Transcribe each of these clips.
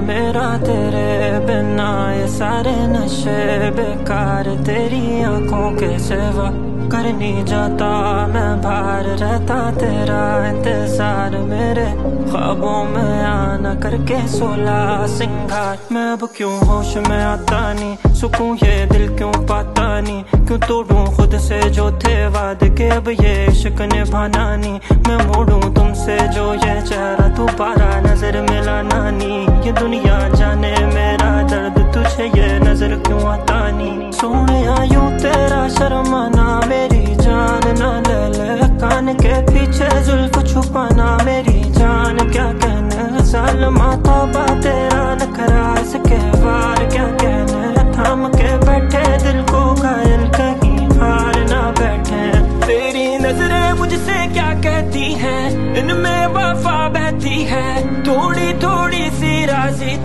मेरा तेरे बिना ये सारे नशे बेकार तेरी आँखों के सेवा करनी जाता। मैं बाहर रहता, तेरा इंतज़ार मेरे ख्वाबों में आना करके सोला सिंगार। मैं अब क्यों होश में आता नहीं? सुकून ये दिल क्यों पाता नहीं? क्यों तोड़ू खुद से जो थे वाद के अब ये इश्क निभाना नहीं। मैं मोड़ू तुमसे जो ये चेहरा दोबारा नज़र मिला नानी। ये दुनिया जाने मेरा दर्द, तुझे ये नज़र क्यों आता नहीं? सोने आयु तेरा शर्माना, मेरी जान ना ले ले कान के पीछे जुल्फ छुपाना, मेरी जान क्या कहने? साल माता बा तेरा नखरा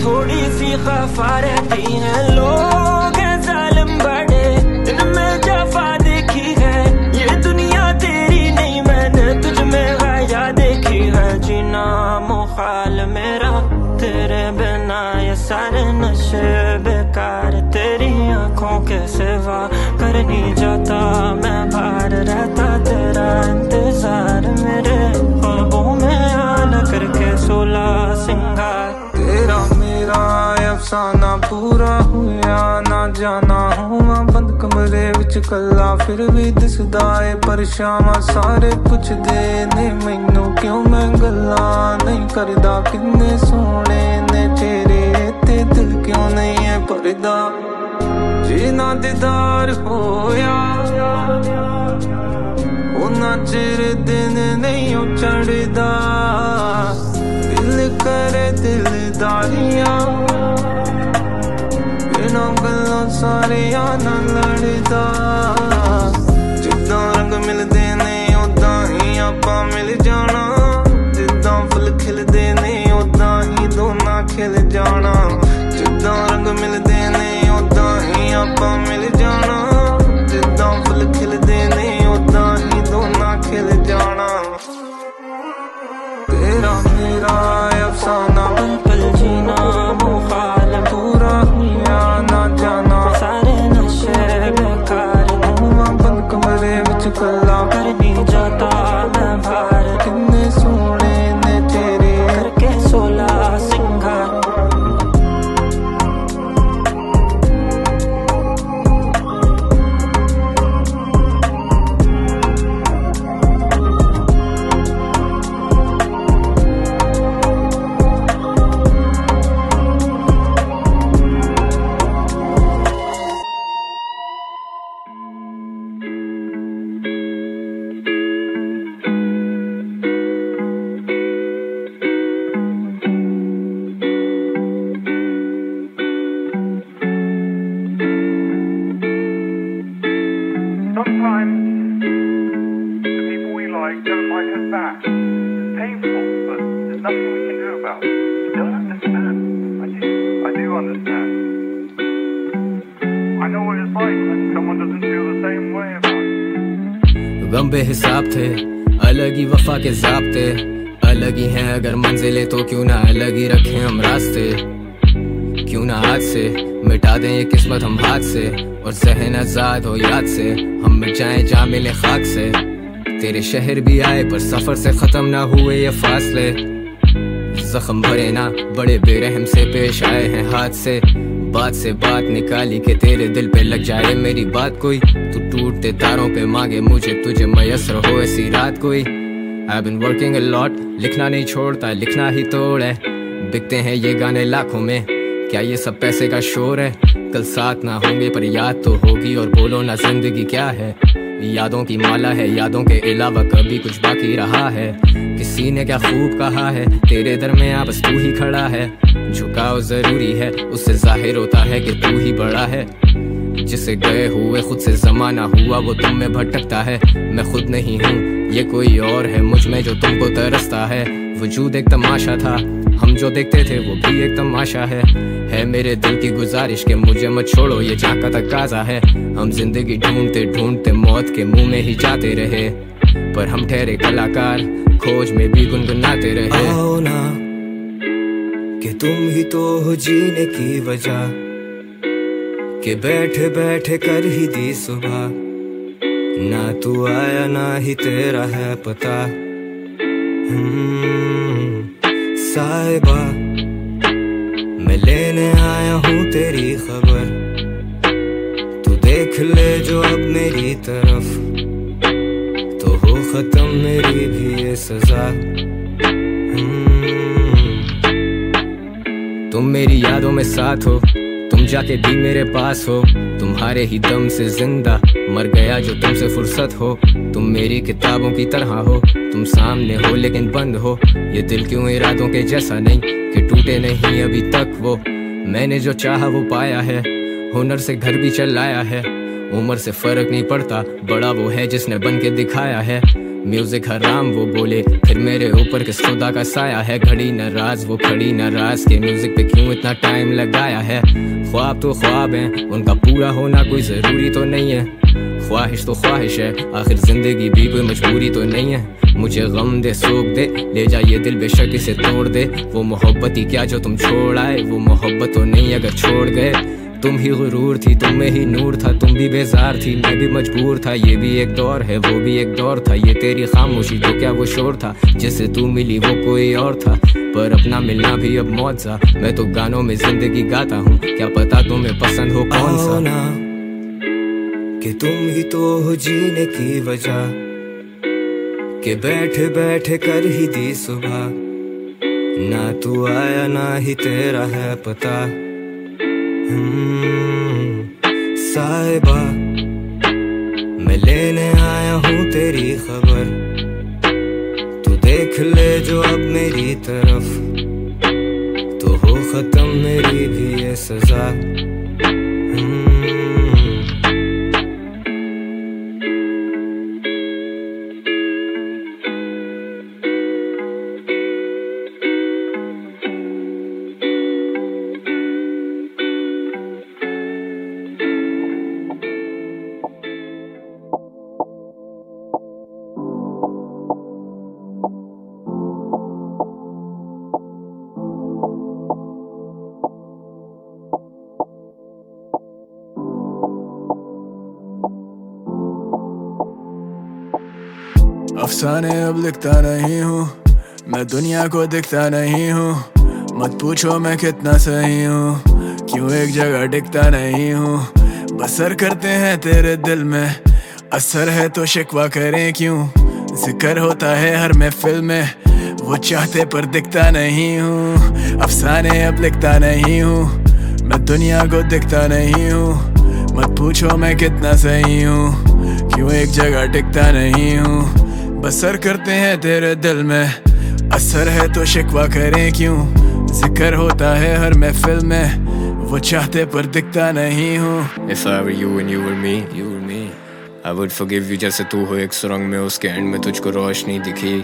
थोड़ी सी खफा रहती है लोग जालिम बड़े। इनमें जफा देखी है, ये दुनिया तेरी नहीं, मैंने तुझ में गाया देखी है। जीना मुखाल मेरा, तेरे बिना ये सारे नशे बेकार तेरी आँखों के सिवा करनी जाता। मैं बाहर रहता, तेरा इंतज़ार मेरे ख्वाबों में आना करके सोला सिंगार। ਅਫਸਾਨਾ ਪੂਰਾ ਹੋਇਆ, ਨਾ ਜਾਣਾ ਹੋਵਾਂ, ਬੰਦ ਕਮਰੇ ਵਿੱਚ ਕੱਲਾ ਫਿਰ ਵੀ ਦਿਸਦਾ ਏ ਪਰਛਾਵਾਂ, ਸਾਰੇ ਪੁੱਛਦੇ ਨੇ, ਮੈਨੂੰ ਕਿਉਂ ਮੈਂ ਗੱਲਾਂ ਨਹੀਂ ਕਰਦਾ? ਕਿੰਨੇ ਸੋਹਣੇ ਨੇ ਤੇਰੇ ਤੇ ਦਿਲ ਕਿਉਂ ਨਹੀਂ ਹੈ ਪਰਦਾ ਜੇ ਨਾ ਦਿਦਾਰ ਹੋਇਆ, ਉਹਨਾਂ ਚਿਰ ਦਿਨ ਨਹੀਂ ਚੜਦਾ ਦਿਲਦਾਰੀਆਂ ਬਿਨਾਂ ਗੱਲਾਂ ਸਾਰਿਆਂ ਨਾਲ ਲੜਦਾ। ਜਿੱਦਾਂ ਰੰਗ ਮਿਲਦੇ ਨੇ ਉਦਾਂ ਹੀ ਆਪਾਂ ਮਿਲ ਜਾਣਾ। ਜਿੱਦਾਂ ਫੁੱਲ ਖਿਲਦੇ ਨੇ ਉਦਾਂ ਹੀ ਦੋਨਾਂ ਖਿਲ ਜਾਣਾ। ਜਿੱਦਾਂ ਰੰਗ ਮਿਲਦੇ ਨੇ ਉਦਾਂ ਹੀ ਆਪਾਂ ਮਿਲ ਜਾਣਾ। ਜਿੱਦਾਂ ਫੁੱਲ ਖਿਲਦੇ गम बेहिसाब थे, अलग ही वफा के जाबते। अलग ही हैं अगर मंजिलें तो क्यों ना अलग ही रखें हम रास्ते। क्यों ना हाथ से मिटा दें ये किस्मत हम हाथ से, और जहन आज़ाद हो याद से हम मिट जाएँ जा मिले खाक से। तेरे शहर भी आए पर सफ़र से खत्म ना हुए ये फासले। जख्म भरे ना बड़े बेरहम से पेश आए हैं हाथ से। बात से बात निकाली के तेरे दिल पे लग जाए मेरी बात कोई, तू टूटते तारों पे मांगे मुझे, तुझे मयसर हो ऐसी रात कोई। I've been working a lot, लिखना नहीं छोड़ता, लिखना ही तोड़ है। बिकते हैं ये गाने लाखों में, क्या ये सब पैसे का शोर है? कल साथ ना होंगे पर याद तो होगी, और बोलो ना ज़िंदगी क्या है? यादों की माला है, यादों के अलावा कभी कुछ बाकी रहा है। किसी ने क्या खूब कहा है, तेरे दरमियाँ बस तू ही खड़ा है। झुकाव ज़रूरी है, उससे ज़ाहिर होता है कि तू ही बड़ा है। जिसे गए हुए खुद से जमाना हुआ, वो तुम में भटकता है। मैं खुद नहीं हूँ, ये कोई और है, मुझमें जो तुमको तरसता है। वजूद एक तमाशा था, हम जो देखते थे, वो भी एक तमाशा है। है मेरे दिल की गुजारिश के मुझे मत छोड़ो, ये झांका तकाजा है। हम ज़िंदगी ढूंढते ढूंढते मौत के मुँह में ही जाते रहे। पर हम ठहरे कलाकार, खोज में भी गुनगुनाते रहे। आओ ना, कि तुम ही तो हो जीने की वजह। कि बैठे बैठे कर ही दी सुबह। ना तू आया ना ही तेरा है पता। हम्म, साहिबा मैं लेने आया हूँ तेरी खबर। तू देख ले जो अब मेरी तरफ़। तो हो खत्म मेरी भी ये सजा। हम्म, तुम मेरी यादों में साथ हो। जाके भी मेरे पास हो। तुम्हारे ही दम से ज़िंदा मर गया जो तुमसे फुर्सत हो। तुम मेरी किताबों की तरह हो। तुम सामने हो लेकिन बंद हो। ये दिल क्यों इरादों के जैसा नहीं कि टूटे नहीं अभी तक वो? मैंने जो चाहा वो पाया है। हुनर से घर भी चल आया है। उम्र से फ़र्क नहीं पड़ता। बड़ा वो है जिसने बन के दिखाया है। म्यूज़िक हराम वो बोले, फिर मेरे ऊपर किस खुदा का साया है? घड़ी नाराज़, वो खड़ी नाराज़, के म्यूज़िक पे क्यों इतना टाइम लगाया है? ख्वाब तो ख्वाब हैं, उनका पूरा होना कोई ज़रूरी तो नहीं है। ख्वाहिश तो ख्वाहिश है, आखिर ज़िंदगी भी कोई मजबूरी तो नहीं है। मुझे गम दे, सोख दे, ले जा ये दिल बेशक इसे तोड़ दे। वो मोहब्बत ही क्या जो तुम छोड़ आए? वो मोहब्बत तो नहीं, अगर छोड़ गए। तुम ही गुरूर थी, तुम में ही नूर था, तुम भी बेजार थी, मैं भी मजबूर था, ये भी एक दौर है, वो भी एक दौर था, ये तेरी खामोशी तो क्या वो शोर था, जिससे तू मिली वो कोई और था, पर अपना मिलना भी अब मौत सा, मैं तो गानों में ज़िंदगी गाता हूँ, क्या पता तुम्हें पसंद हो कौन सा? ना, कि तुम ही तो हो जीने की वजह, कि बैठे बैठे कर ही दी सुबह, ना तू आया, ना ही तेरा है पता। साहिबा, मैं लेने आया हूँ तेरी खबर। तू देख ले जो अब मेरी तरफ़। तो हो खत्म मेरी भी ये सजा। अब लिखता नहीं हूँ। मैं दुनिया को दिखता नहीं हूँ। मत पूछो मैं कितना सही हूँ। क्यों एक जगह टिकता नहीं हूँ? बसर करते हैं तेरे दिल में। असर है तो शिकवा करें क्यों? ज़िक्र होता है हर महफिल में। वो चाहते पर दिखता नहीं हूँ। अफसाने अब लिखता नहीं हूँ। मैं दुनिया को दिखता नहीं हूँ। मत पूछो मैं कितना सही हूँ। क्यों एक जगह टिकता नहीं हूँ? बसर करते हैं तेरे दिल में। असर है तो शिकवा करें क्यों? ज़िक्र होता है हर महफिल में। वो चाहते पर दिखता नहीं हूँ। If I were you and you were me, you were me I would forgive you जैसे तू हो एक सुरंग में। उसके एंड में तुझको रोशनी दिखी।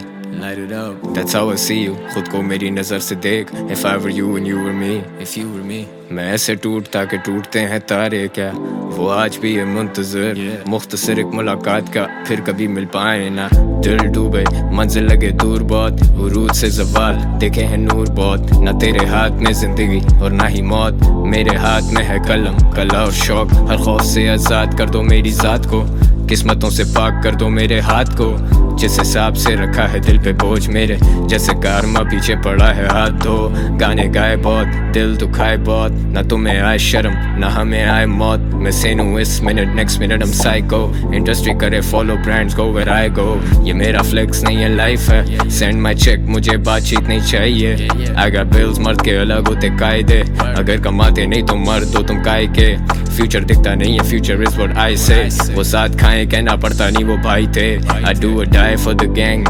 Light it up, that's how I see you. खुद को मेरी नज़र से देख. If I were you and you were me, if you were me. मैं ऐसे टूटता के टूटते हैं तारे क्या? वो आज भी है मुंतजर. Yeah. मुख्तसर एक मुलाकात का फिर कभी मिल पाए ना. दिल डूबे मंजिल लगे दूर बहुत. उरूज से जवाल देखे हैं नूर बहुत. ना तेरे हाथ में ज़िंदगी और ना ही मौत. मेरे हाथ में है कलम कला और शौक. हर खौफ से आज़ाद कर दो मेरी जात को. किस्मतों से पाक कर दो मेरे हाथ को. जिस हिसाब से रखा है दिल पे बोझ मेरे, जैसे कारमा पीछे पड़ा है हाथ धो गाने गाए बहुत, दिल दुखाए बहुत, ना तुम्हें आए शर्म, ना हमें आए मौत। मैं सेनू इस मिनट नेक्स्ट मिनट हम साइको इंडस्ट्री करे follow brands go where I go ये मेरा फ्लेक्स नहीं है लाइफ है. सेंड माई चेक मुझे बातचीत नहीं चाहिए. अगर बिल्स मर्द के अलग होते कायदे. अगर कमाते नहीं तो मर्द दो तुम काय के? फ्यूचर दिखता नहीं है फ्यूचर इज़ व्हाट आई से वो साथ खाए, कहना पड़ता नहीं, वो भाई थे. I do a die for the gang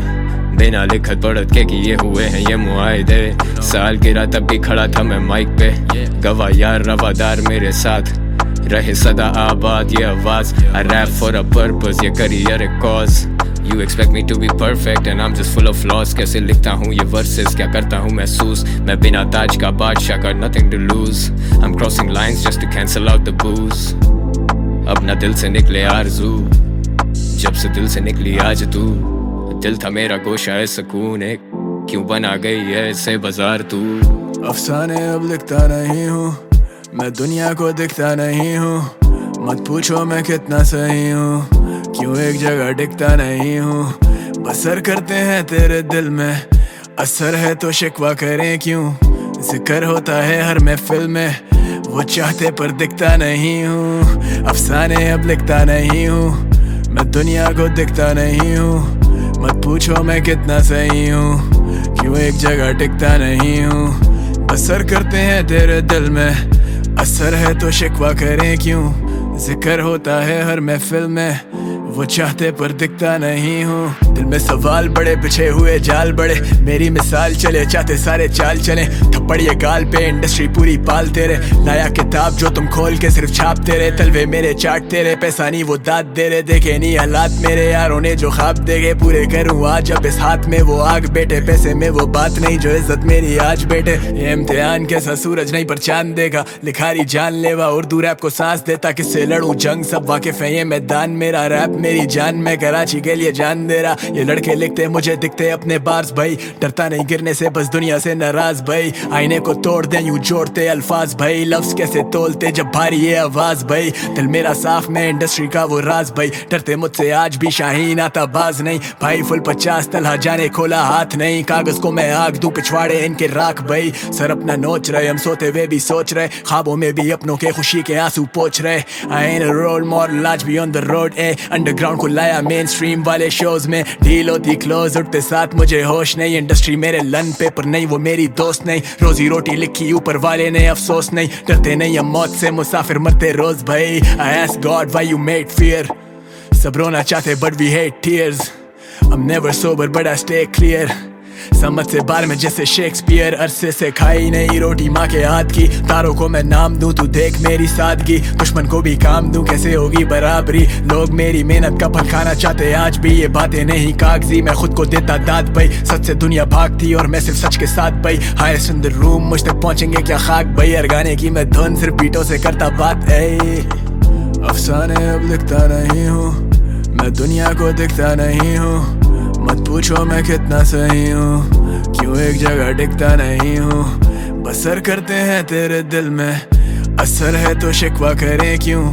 बिना लिखत पढ़त के किए हुए हैं, ये मुआदे साल गिरा तब भी खड़ा था मैं माइक पे. गवा यार, रवादार मेरे साथ. रहे सदा आबाद, ये आवाज़ I rap for a purpose ये career a cause You expect me to be perfect and I'm just full of flaws. कैसे लिखता हूँ ये verses, क्या करता हूँ महसूस? मैं बिना ताज का बादशाह का nothing to lose. I'm crossing lines just to cancel out the booze. अब ना दिल से निकले आरज़ू, जब से दिल से निकली आज तू. दिल था मेरा गोशा है सुकून, एक क्यों बना गई है ऐसे बाज़ार तू? अफसाने अब लिखता नहीं हूँ। मैं दुनिया को दिखता नहीं हूँ। मत पूछो मैं कितना सही हूँ। क्यों एक जगह टिकता नहीं हूँ? बसर करते हैं तेरे दिल में। असर है तो शिकवा करें क्यों? ज़िक्र होता है हर महफिल में। वो चाहते पर दिखता नहीं हूँ। अफसाने अब लिखता नहीं हूँ। मैं दुनिया को दिखता नहीं हूँ। मत पूछो मैं कितना सही हूँ। क्यों एक जगह टिकता नहीं हूँ? असर करते हैं तेरे दिल में। असर है तो शिकवा करें क्यों? ज़िक्र होता है हर महफिल में, वो चाहते पर दिखता नहीं हूँ। दिल में सवाल बड़े, पिछे हुए जाल बड़े। मेरी मिसाल चले, चाहते सारे चाल चले। थप्पड़ ये गाल पे इंडस्ट्री पूरी पाल तेरे। लाया किताब जो तुम खोल के सिर्फ़ छाप तेरे तलवे मेरे चाट तेरे पैसा नहीं, वो दाद दे रहे। देखे नहीं हालात मेरे, यारों ने जो ख्वाब देखे। पूरे करूँ आज अब इस हाथ में वो आग बेटे पैसे में वो बात नहीं, जो इज़्ज़त मेरी आज बेटे ये इम्तिहान कैसा सूरज नहीं, पर चाँद देगा लिखारी जान लेवा उर्दू रैप को सांस देता। किससे लड़ू? जंग सब वाकिफ है, ये मैदान मेरा। रैप मेरी जान, मैं कराची के लिए जान दे रहा। ये लड़के लिखते, मुझे दिखते अपने बार्स भाई। डरता नहीं गिरने से, बस दुनिया से नाराज़, भाई। आईने को तोड़ दे, यूँ जोड़ते अल्फाज, भाई। लफ्ज कैसे तोलते, जब भारी ये आवाज़, भाई। दिल मेरा साफ़ में इंडस्ट्री का वो राज, भाई। डरते मुझसे आज भी शाहीन आता बाज नहीं। भाई, फुल पचास तलहा जाने, खोला हाथ नहीं। कागज़ को मैं आग दू, पिछवाड़े इनके राख, भाई। सर अपना नोच रहे, हम सोते हुए भी सोच रहे। ख्वाबों में भी अपनों के खुशी के आँसू पोच रहे। आई रोल मॉडल आज भी on the road a underground को लाया मेन स्ट्रीम वाले शोज़ में। डील होती क्लोज उठते साथ मुझे होश नहीं। इंडस्ट्री मेरे लन पेपर नहीं, वो मेरी दोस्त नहीं। रोजी रोटी लिखी ऊपर वाले ने अफसोस नहीं। डरते नहीं हम मौत से मुसाफिर मरते रोज भाई। I as God why you made fear सब रोना चाहते but we hate tears I'm never sober, but I stay clear समझ से बार में जैसे शेक्सपियर अरसे से खाई नहीं रोटी माँ के हाथ की। तारों को मैं नाम दूँ, तू देख मेरी सादगी। दुश्मन को भी काम दूँ, कैसे होगी बराबरी? लोग मेरी मेहनत का फल खाना चाहते आज भी ये बातें नहीं कागज़ी। मैं खुद को देता दाद भाई, सच से दुनिया भागती और मैं सिर्फ़ सच के साथ भाई। इन द रूम, मुझ तक पहुँचेंगे क्या खाक भाई? हर गाने की मैं धुन सिर्फ़ बीटों से करता बात है अफसाने अब लिखता नहीं हूँ, मैं दुनिया को दिखता नहीं हूँ। पूछो मैं कितना सही हूँ? क्यों एक जगह टिकता नहीं हूँ? बसर करते हैं तेरे दिल में। असर है तो शिकवा करें क्यों?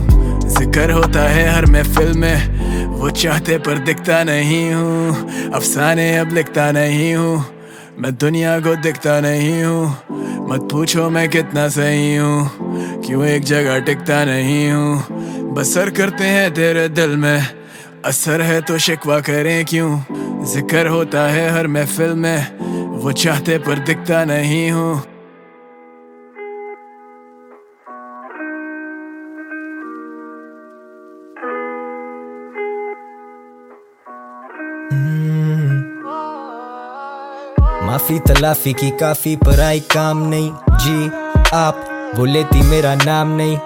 ज़िक्र होता है हर महफिल में। वो चाहते पर दिखता नहीं हूँ। अफसाने अब लिखता नहीं हूँ। मैं दुनिया को दिखता नहीं हूँ। मत पूछो मैं कितना सही हूँ। क्यों एक जगह टिकता नहीं हूँ? बसर करते हैं तेरे दिल में। असर है तो शिकवा करें क्यों? ज़िक्र होता है हर महफिल में, वो चाहते पर दिखता नहीं हूँ। माफ़ी, तलाफी की काफ़ी पर आई काम नहीं। जी, आप बोले लेती मेरा नाम नहीं।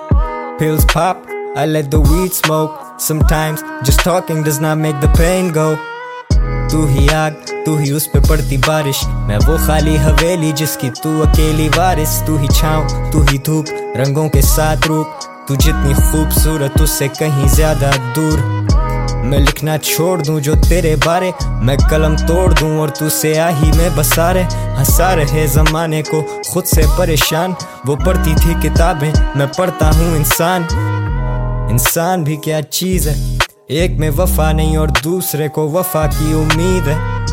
Pills, pop, I let the weed smoke sometimes, just talking does not make the pain go. तू ही आग तू ही उस पे पड़ती बारिश। मैं वो खाली हवेली जिसकी तू अकेली वारिस। तू ही छाँव, तू ही धूप, रंगों के साथ रूप। तू जितनी खूबसूरत, उससे कहीं ज़्यादा दूर। मैं लिखना छोड़ दूँ जो तेरे बारे। मैं कलम तोड़ दूँ और तू से आही में बसा रहे हंसा रहे जमाने को, खुद से परेशान। वो पढ़ती थी किताबें, मैं पढ़ता हूँ इंसान। इंसान भी क्या चीज़ है? एक में वफा नहीं और दूसरे को वफा की उम्मीद है।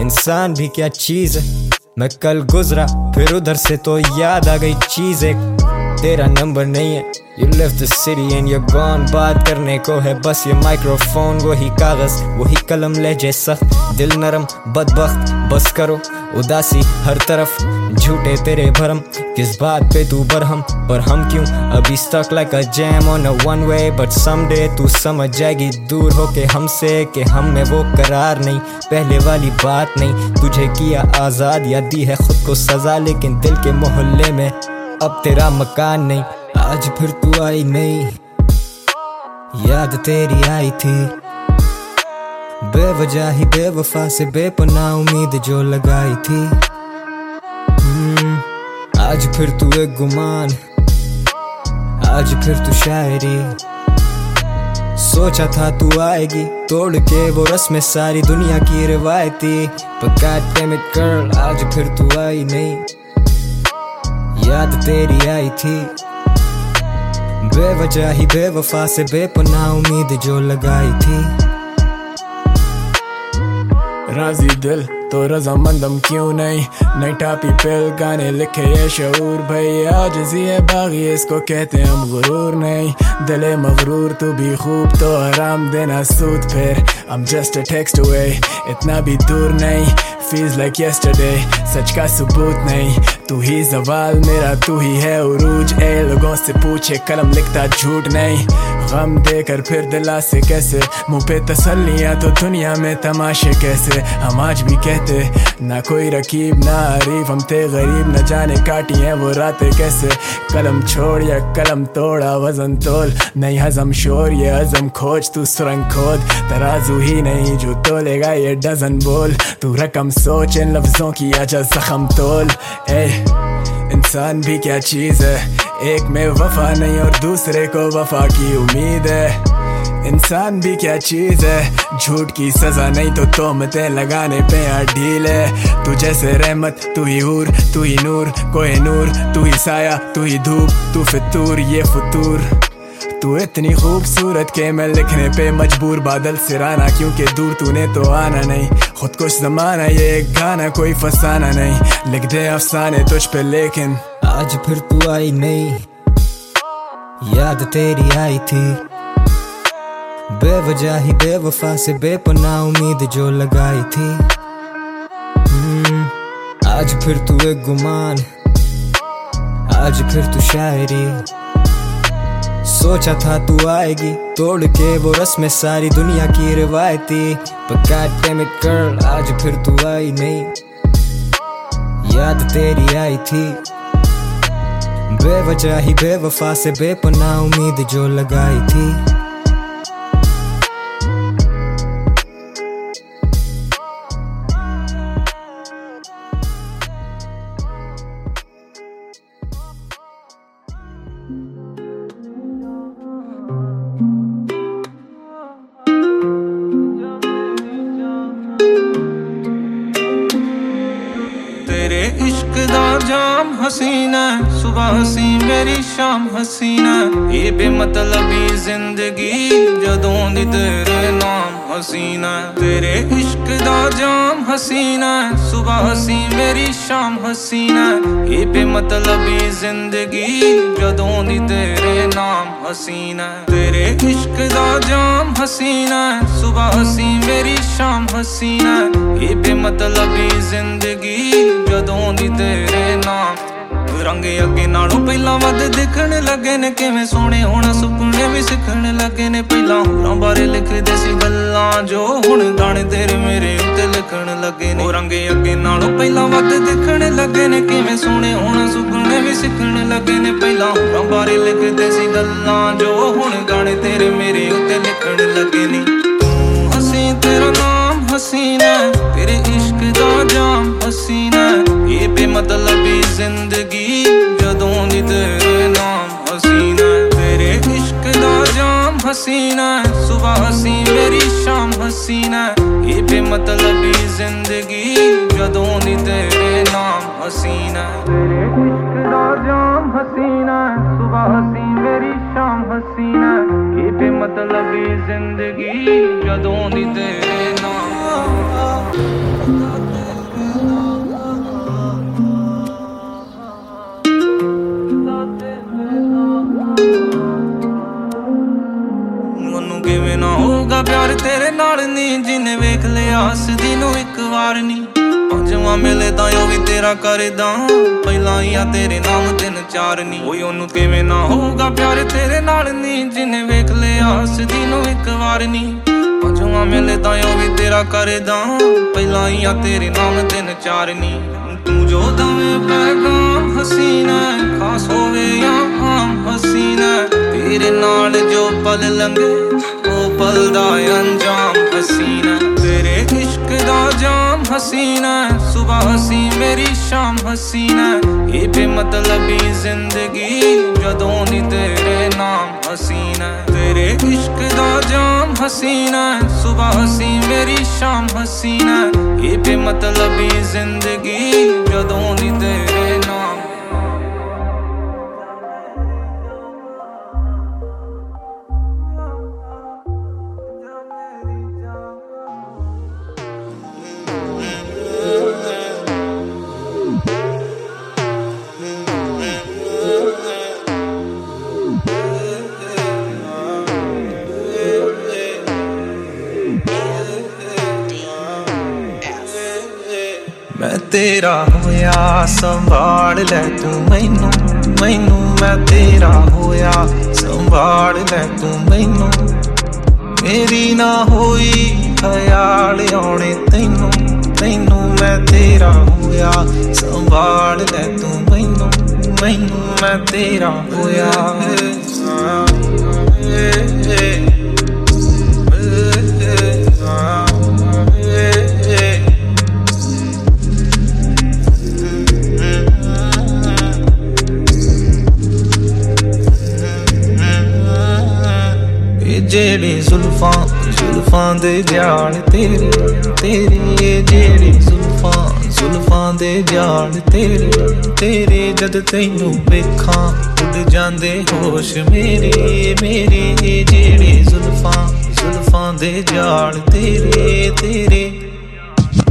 इंसान भी क्या चीज़ है? मैं कल गुजरा, फिर उधर से तो याद आ गई चीज़। एक तेरा नंबर नहीं है। You left the city and you're gone बात करने को है, बस ये माइक्रोफोन वही कागज़, वही कलम लहजे सख्त दिल नरम, बदबख्त, बस करो, उदासी हर तरफ़। झूठे तेरे भरम किस बात पे तू बरहम? पर हम क्यों? अभी stuck like a jam on a one way, but someday तू समझ जाएगी दूर होके हमसे कि हम में वो करार नहीं। पहले वाली बात नहीं, तुझे किया आज़ाद या दी है खुद को सजा, लेकिन दिल के मोहल्ले में अब तेरा मकान नहीं। आज फिर तू आई नहीं। याद तेरी आई थी। बेवजह ही बेवफा से बेपना उम्मीद जो लगाई थी। आज फिर तू एक गुमान आज फिर तू शायरी सोचा था तू आएगी, तोड़ के वो रस्में सारी दुनिया की रिवायती damn it girl, आज फिर तू आई नहीं। याद तेरी आई थी। बेवजह ही बेवफा से बेपना उम्मीद जो लगाई थी। राज़ी दिल तो रजामंदम क्यों नहीं? नई टापी पिल गाने लिखे ये शूर भाई, आज है बागी, इसको कहते हम गुरूर नहीं। दिले मगरूर, तू भी खूब तो आराम देना सूद फिर। I'm just a text away, इतना भी दूर नहीं। Feels like yesterday. सच का सबूत नहीं, तू ही जवाल मेरा, तू ही है उरूज। ए लोगों से पूछे, कलम लिखता झूठ नहीं। गम देकर फिर दिला से कैसे? मुँह पे तसलियाँ तो दुनिया में तमाशे कैसे? हम आज भी कहते, ना कोई रकीब, ना अरीफ हम थे गरीब, न जाने काटी हैं वो रातें कैसे? कलम छोड़ या कलम तोड़ा, वज़न तोल। नहीं, हजम शोर, ये हजम खोज, तू सुरंग खोद। तराजू ही नहीं, जो तोलेगा ये डजन बोल। तू रकम सोच इन लफ्जों की आजा जख्म तोल ए इंसान भी क्या चीज़ है एक में वफा नहीं और दूसरे को वफा की उम्मीद है इंसान भी क्या चीज़ है झूठ की सजा नहीं तो तोहमतें लगाने पे ढील है तू जैसे रहमत तू ही हूर तू ही नूर कोई नूर तू ही साया तू ही धूप तू फितूर ये फतूर तू इतनी खूबसूरत के मैं लिखने पे मजबूर बादल सिराना क्योंकि दूर तूने तो आना नहीं। खुद कुछ जमाना ये एक गाना कोई फसाना नहीं। लिख दे अफसाने तुझ पे लेकिन आज फिर तू आई नहीं। याद तेरी आई थी। बेवजह ही बेवफा से बेपना उम्मीद जो लगाई थी। हम्म, आज फिर तू एक गुमान। आज फिर तू शायरी। सोचा था तू आएगी। तोड़ के वो रस्में सारी दुनिया की रिवायती। Girl, आज फिर तू आई नहीं। याद तेरी आई थी। बेवजह ही बेवफा से बेपना उम्मीद जो लगाई थी। ਹਸੀਨਾ, ਇਹ ਬੇਮਤਲਬੀ ਜ਼ਿੰਦਗੀ। ਜਦੋਂ ਦੀ ਤੇਰੇ ਨਾਮ ਹਸੀਨਾ, ਤੇਰੇ ਇਸ਼ਕ ਦਾ ਜਾਮ ਹਸੀਨਾ। ਸਵੇਰ ਹਸੀ, ਮੇਰੀ ਸ਼ਾਮ ਹਸੀਨਾ, ਇਹ ਬੇਮਤਲਬੀ ਜ਼ਿੰਦਗੀ। ਜਦੋਂ ਦੀ ਤੇਰੇ ਨਾਮ ਹਸੀਨਾ, ਤੇਰੇ ਇਸ਼ਕ ਦਾ ਜਾਮ ਹਸੀਨਾ। ਸਵੇਰ ਹਸੀ, ਮੇਰੀ ਸ਼ਾਮ ਹਸੀਨਾ, ਇਹ ਬੇਮਤਲਬੀ ਜ਼ਿੰਦਗੀ। ਜਦੋਂ ਦੀ ਤੇਰੇ ਨਾਮ ਰੰਗ ਅੱਗੇ ਨਾਲੋਂ ਪਹਿਲਾਂ ਵੱਧ ਦਿਖਣ ਲੱਗੇ ਨੇ, ਕਿਵੇਂ ਸੋਹਣੇ ਹੋਣਾ, ਸੁਪਨੇ ਵੀ ਸਿੱਖਣ ਲੱਗੇ ਨੇ। ਪਹਿਲਾਂ ਹੋਰਾਂ ਬਾਰੇ ਲਿਖਦੇ ਸੀ ਗੱਲਾਂ ਜੋ ਹੁਣ ਗਾਣੇ ਤੇਰੇ ਮੇਰੇ ਉੱਤੇ ਲਿਖਣ ਲੱਗੇ ਨੇ। ਰੰਗ ਅੱਗੇ ਨਾਲੋਂ ਪਹਿਲਾਂ ਵੱਧ ਦਿਖਣ ਲੱਗੇ ਨੇ, ਕਿਵੇਂ ਸੋਹਣੇ ਹੋਣਾ, ਸੁਪਨੇ ਵੀ ਸਿੱਖਣ ਲੱਗੇ ਨੇ। ਪਹਿਲਾਂ ਹੋਰਾਂ ਬਾਰੇ ਲਿਖਦੇ ਸੀ ਗੱਲਾਂ ਜੋ ਹੁਣ ਗਾਣੇ ਤੇਰੇ ਮੇਰੇ ਉੱਤੇ ਲਿਖਣ ਲੱਗੇ ਨੇ। ਤੂੰ ਤੇਰਾ ਨਾਮ ਹਸੀਨਾ ਤੇਰੇ ਇਸ਼ਕ ਦਾ ਜਾਮ ਹਸੀਨਾ बेमतलबी ज़िंदगी, जदों दी तेरे नाम हसीना तेरे इश्क दा जाम हसीना सुबह हसी, मेरी शाम हसीना ये बेमतलबी ज़िंदगी, जदों दी तेरे नाम हसीना तेरे इश्क दा जाम हसीना सुबह ਪਿਆਰ ਤੇਰੇ ਨਾਲ ਨਹੀਂ ਜਿਨੇ ਵੇਖ ਲਿਆ ਹੱਸਦੀ ਨੂੰ ਇੱਕ ਵਾਰ ਨਹੀਂ ਪੰਜਵਾਂ ਮਿਲੇ ਤਾਂ ਉਹ ਵੀ ਤੇਰਾ ਕਰਦਾ। ਪਹਿਲਾਂ ਹੀ ਆ ਤੇਰੇ ਨਾਮ ਤਿੰਨ ਚਾਰ ਨਹੀਂ ਓਏ ਉਹਨੂੰ ਕਿਵੇਂ ਨਾ ਹੋਊਗਾ ਪਿਆਰ ਤੇਰੇ ਨਾਲ ਨਹੀਂ ਜਿਨੇ ਵੇਖ ਲਿਆ ਹੱਸਦੀ ਨੂੰ ਇੱਕ ਵਾਰ ਨਹੀਂ ਪੰਜਵਾਂ ਮਿਲੇ ਤਾਂ ਉਹ ਵੀ ਤੇਰਾ ਕਰਦਾ। ਪਹਿਲਾਂ ਹੀ ਆ ਤੇਰੇ ਨਾਮ ਤਿੰਨ ਚਾਰ ਨਹੀਂ ਤੂੰ ਜੋ ਦਵੇਂ ਪੈਗਾਮ ਹਸੀਨਾ ਖਾਸ ਹੋਵੇ ਜਾਂ ਆਮ, ਹਸੀਨਾ ਤੇਰੇ ਨਾਲ ਜੋ ਪਲ ਲੰਘੇ ਦਾ ਅੰਜਾਮ ਹਸੀਨਾ। ਤੇਰੇ ਇਸ਼ਕ ਦਾ ਜਾਮ ਹਸੀਨਾ। ਸੁਬਹ ਹਸੀ, ਮੇਰੀ ਸ਼ਾਮ ਹਸੀਨਾ। ਇਹ ਬੇਮਤਲਬੀ ਜ਼ਿੰਦਗੀ ਜਦੋਂ ਦੀ ਤੇਰੇ ਨਾਮ ਹਸੀਨਾ। ਤੇਰੇ ਇਸ਼ਕ ਦਾ ਜਾਮ ਹਸੀਨਾ। ਸੁਬਹ ਹਸੀ, ਮੇਰੀ ਸ਼ਾਮ ਹਸੀਨਾ। ਇਹ ਬੇਮਤਲਬੀ ਜ਼ਿੰਦਗੀ ਜਦੋਂ ਦੀ ਤੇਰੇ ਨਾਮ ਮੈਂ ਤੇਰਾ ਹੋਇਆ ਸੰਭਾਲ ਲੈ ਤੂੰ ਮੈਨੂੰ ਮੈਨੂੰ ਮੈਂ ਤੇਰਾ ਹੋਇਆ ਸੰਭਾਲ ਲੈ ਤੂੰ ਮੈਨੂੰ। ਮੇਰੀ ਨਾ ਹੋਈ ਖਿਆਲ ਆਉਣੇ ਤੈਨੂੰ ਤੈਨੂੰ ਮੈਂ ਤੇਰਾ ਹੋਇਆ ਸੰਭਾਲ ਲੈ ਤੂੰ ਮੈਨੂੰ ਮੈਨੂੰ ਮੈਂ ਤੇਰਾ ਹੋਇਆ। ਇਹ ਜਿਹੜੇ ਜ਼ੁਲਫਾਂ ਜ਼ੁਲਫਾਂ ਦੇ ਜਾਲ ਤੇਰੀ ਤੇਰੀ ਇਹ ਜਿਹੜੇ ਜ਼ੁਲਫਾਂ ਜ਼ੁਲਫਾਂ ਦੇ ਜਾਲ ਤੇਰੇ ਤੇਰੇ ਜਦ ਤੈਨੂੰ ਵੇਖਾਂ, ਉੱਡ ਜਾਂਦੇ ਹੋਸ਼ ਮੇਰੇ ਮੇਰੇ ਇਹ ਜਿਹੜੇ ਜ਼ੁਲਫਾਂ ਜ਼ੁਲਫਾਂ ਦੇ ਜਾਲ ਤੇਰੇ ਤੇਰੇ।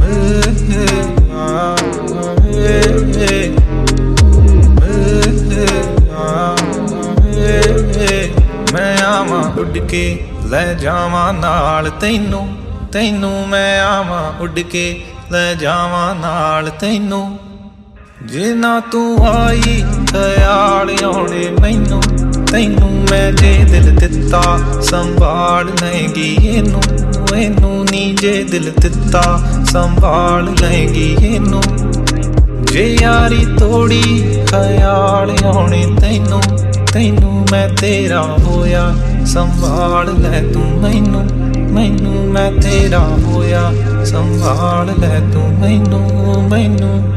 ਮੈਂ ਆਵਾਂ ਉੱਡ ਕੇ ਲੈ ਜਾਵਾਂ ਨਾਲ ਤੈਨੂੰ ਤੈਨੂੰ ਮੈਂ ਆਵਾਂ ਉੱਡ ਕੇ ਲੈ ਜਾਵਾਂ ਨਾਲ ਤੈਨੂੰ। ਜੇ ਨਾ ਤੂੰ ਆਈ, ਖਿਆਲ ਆਉਣੇ ਮੈਨੂੰ, ਤੈਨੂੰ ਮੈਂ ਜੇ ਦਿਲ ਦਿੱਤਾ ਸੰਭਾਲ ਲਏਗੀ ਇਹਨੂੰ ਇਹਨੂੰ ਨੀ ਜੇ ਦਿਲ ਦਿੱਤਾ ਸੰਭਾਲ ਲਏਗੀ ਇਹਨੂੰ। ਜੇ ਯਾਰੀ ਤੋੜੀ, ਖਿਆਲ ਆਉਣੇ ਤੈਨੂੰ ਤੈਨੂੰ ਮੈਂ ਤੇਰਾ ਹੋਇਆ ਸੰਭਾਲ ਲੈ ਤੂੰ ਮੈਨੂੰ ਮੈਨੂੰ ਮੈਂ ਤੇਰਾ ਹੋਇਆ। ਸੰਭਾਲ ਲੈ ਤੂੰ ਮੈਨੂੰ ਮੈਨੂੰ।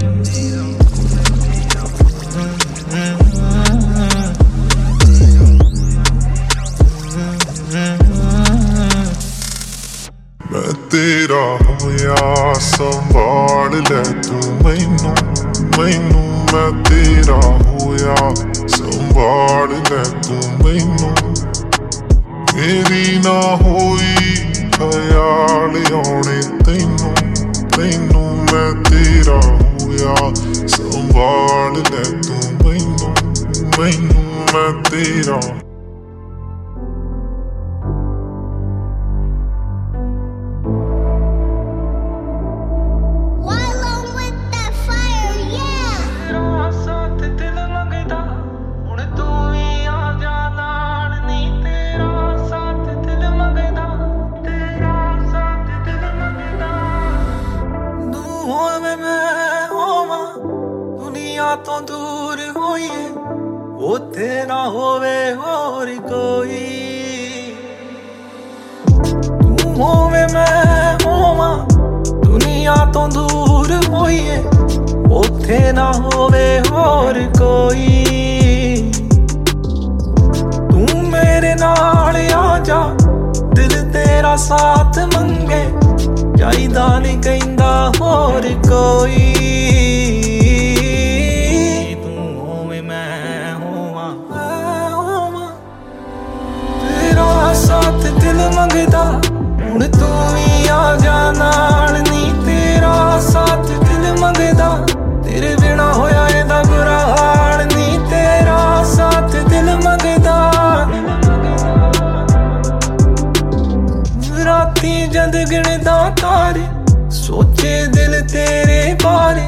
ਮੈਂ ਤੇਰਾ ਹੋਇਆ, ਸੰਭਾਲ ਲੈ ਤੂੰ ਮੈਨੂੰ ਮੈਨੂੰ ਮੈਂ ਤੇਰਾ ਹੋਇਆ। ਸੰਭਾਲ ਲੈ ਤੂੰ ਮੈਨੂੰ। ਤੇਰੀ ਨਾ ਹੋਈ ਖਿਆਲ ਆਉਣੇ ਤੈਨੂੰ ਤੈਨੂੰ ਮੈਂ ਤੇਰਾ ਹੋਇਆ। ਸੰਭਾਲ ਲੈ ਤੂੰ ਮੈਨੂੰ ਮੈਨੂੰ ਮੈਂ ਤੇਰਾ ਤੋਂ ਦੂਰ ਹੋਈਏ, ਉੱਥੇ ਨਾ ਹੋਵੇ ਹੋਰ ਕੋਈ। ਤੂੰ ਹੋਵੇਂ ਮੈਂ ਹੋਵਾਂ, ਦੁਨੀਆ ਤੋਂ ਦੂਰ ਹੋਈਏ, ਉੱਥੇ ਨਾ ਹੋਵੇ ਹੋਰ ਕੋਈ। ਤੂੰ ਮੇਰੇ ਨਾਲ ਆ ਜਾ, ਦਿਲ ਤੇਰਾ ਸਾਥ ਮੰਗੇ ਚਾਹੀਦਾ ਨਹੀਂ ਕਹਿੰਦਾ ਹੋਰ ਕੋਈ। ਸਾਥ ਮੰਗਦਾ। ਹੁਣ ਤੂੰ ਵੀ ਆ ਜਾ ਨਾਲ, ਨੀ ਤੇਰਾ ਸਾਥ ਦਿਲ ਮੰਗਦਾ। ਤੇਰੇ ਬਿਨਾ ਹੋਇਆ ਇਹਦਾ ਬੁਰਾ ਹਾਲ, ਨੀ ਤੇਰਾ ਸਾਥ ਦਿਲ ਮੰਗਦਾ। ਰਾਤੀ ਜਦ ਗਿਣਦਾ ਤਾਰੇ, ਸੋਚੇ ਦਿਲ ਤੇਰੇ ਬਾਰੇ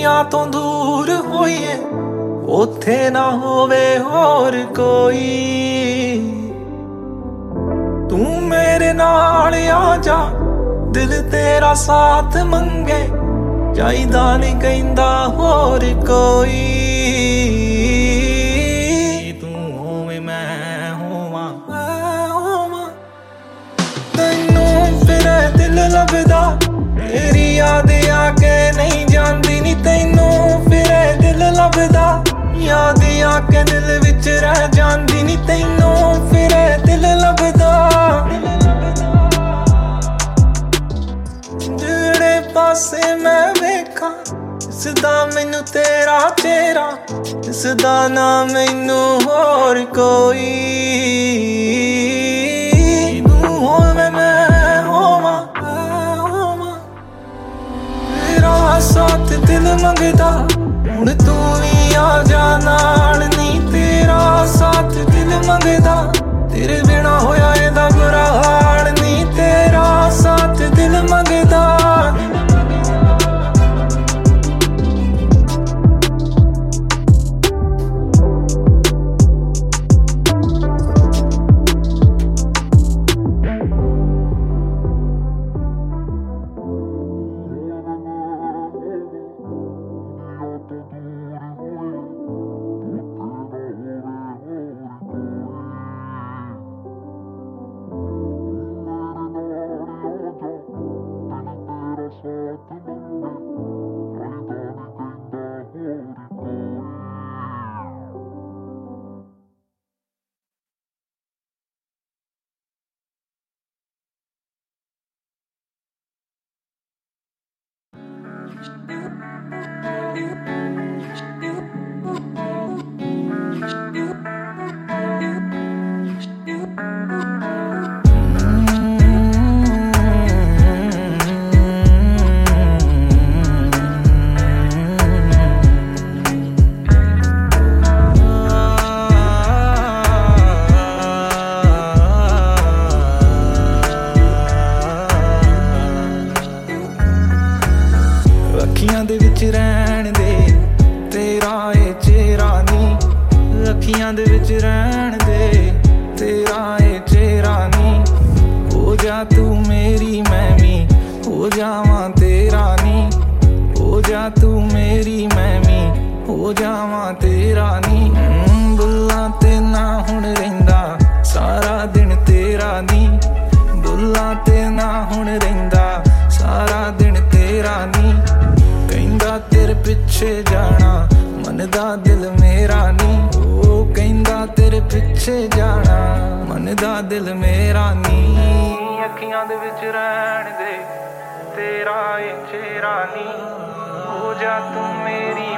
ਦੁਨੀਆ ਤੋਂ ਦੂਰ ਹੋਈਏ ਉੱਥੇ ਨਾ ਹੋਵੇ ਹੋਰ ਕੋਈ। ਤੂੰ ਮੇਰੇ ਨਾਲ ਆ ਜਾ ਦਿਲ ਤੇਰਾ ਸਾਥ ਮੰਗੇ ਚਾਹੀਦਾ ਨਹੀਂ ਕਹਿੰਦਾ ਹੋਰ ਕੋਈ। ਤੂੰ ਹੋਵੇਂ ਮੈਂ ਹੋਵਾਂ? ਮੈਂ ਹੋਵਾਂ। ਤੈਨੂੰ ਫਿਰ ਦਿਲ ਲੱਭਦਾ ਯਾਦ ਆ ਕੇ ਨਹੀਂ ਜਾਂਦੀ ਨੀ ਤੈਨੂੰ, ਫਿਰ ਦਿਲ ਲੱਭਦਾ। ਯਾਦ ਆ ਕੇ ਦਿਲ ਵਿੱਚ ਰਹਿ ਜਾਂਦੀ ਨੀ ਤੈਨੂੰ, ਫਿਰ ਦਿਲ ਲੱਭਦਾ। ਜਿਹੜੇ ਪਾਸੇ ਮੈਂ ਵੇਖਾਂ ਸਦਾ ਮੈਨੂੰ ਤੇਰਾ ਤੇਰਾ ਸਦਾ ਨਾ ਮੈਨੂੰ ਹੋਰ ਕੋਈ। ਸਾਥ ਦਿਲ ਮੰਗਦਾ। ਹੁਣ ਤੂੰ ਵੀ ਆ ਜਾ ਨਾਲ, ਨਹੀਂ ਤੇਰਾ ਸਾਥ ਦਿਲ ਮੰਗਦਾ। ਤੇਰੇ ਬਿਨਾ ਹੋਇਆ ਇਹਦਾ ਬੁਰਾ ਹਾਲ ਨੀ ਤੇਰਾ ਸਾਥ ਦਿਲ ਮੰਗਦਾ। ਪਿੱਛੇ ਜਾਣਾ। ਮਨ ਦਾ ਦਿਲ ਮੇਰਾ ਨੀ। ਅੱਖੀਆਂ ਦੇ ਵਿੱਚ ਰਹਿਣ ਦੇ, ਤੇਰਾ ਇਹ ਚਿਹਰਾ ਨੀ। ਹੋ ਜਾ ਤੂੰ ਮੇਰੀ